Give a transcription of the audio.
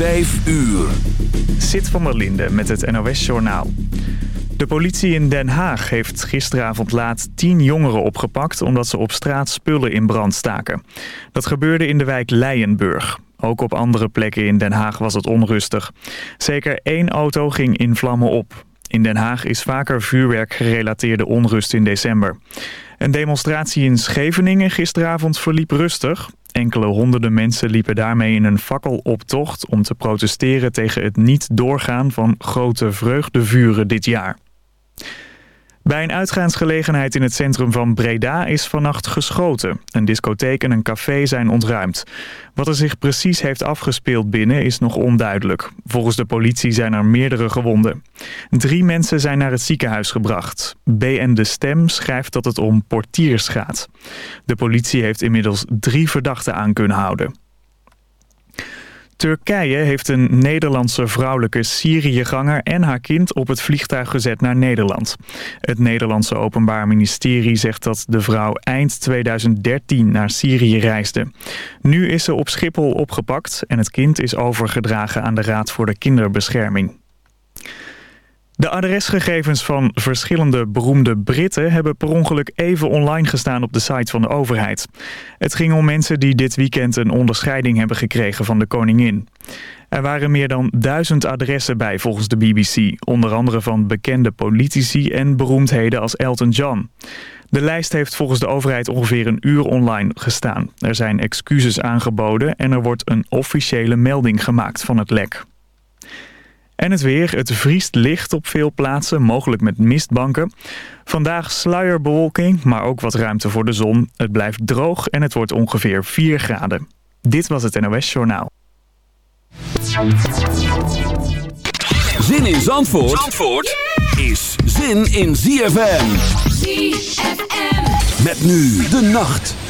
Vijf uur. Zit van der Linde met het NOS-journaal. De politie in Den Haag heeft gisteravond laat tien jongeren opgepakt... omdat ze op straat spullen in brand staken. Dat gebeurde in de wijk Leijenburg. Ook op andere plekken in Den Haag was het onrustig. Zeker één auto ging in vlammen op. In Den Haag is vaker vuurwerk gerelateerde onrust in december. Een demonstratie in Scheveningen gisteravond verliep rustig. Enkele honderden mensen liepen daarmee in een fakkeloptocht... om te protesteren tegen het niet doorgaan van grote vreugdevuren dit jaar. Bij een uitgaansgelegenheid in het centrum van Breda is vannacht geschoten. Een discotheek en een café zijn ontruimd. Wat er zich precies heeft afgespeeld binnen is nog onduidelijk. Volgens de politie zijn er meerdere gewonden. Drie mensen zijn naar het ziekenhuis gebracht. BN De Stem schrijft dat het om portiers gaat. De politie heeft inmiddels drie verdachten aan kunnen houden. Turkije heeft een Nederlandse vrouwelijke Syriëganger en haar kind op het vliegtuig gezet naar Nederland. Het Nederlandse Openbaar Ministerie zegt dat de vrouw eind 2013 naar Syrië reisde. Nu is ze op Schiphol opgepakt en het kind is overgedragen aan de Raad voor de Kinderbescherming. De adresgegevens van verschillende beroemde Britten hebben per ongeluk even online gestaan op de site van de overheid. Het ging om mensen die dit weekend een onderscheiding hebben gekregen van de koningin. Er waren meer dan duizend adressen bij volgens de BBC, onder andere van bekende politici en beroemdheden als Elton John. De lijst heeft volgens de overheid ongeveer een uur online gestaan. Er zijn excuses aangeboden en er wordt een officiële melding gemaakt van het lek. En het weer. Het vriest licht op veel plaatsen, mogelijk met mistbanken. Vandaag sluierbewolking, maar ook wat ruimte voor de zon. Het blijft droog en het wordt ongeveer 4 graden. Dit was het NOS Journaal. Zin in Zandvoort, Zandvoort is zin in ZFM. ZFM. Met nu de nacht.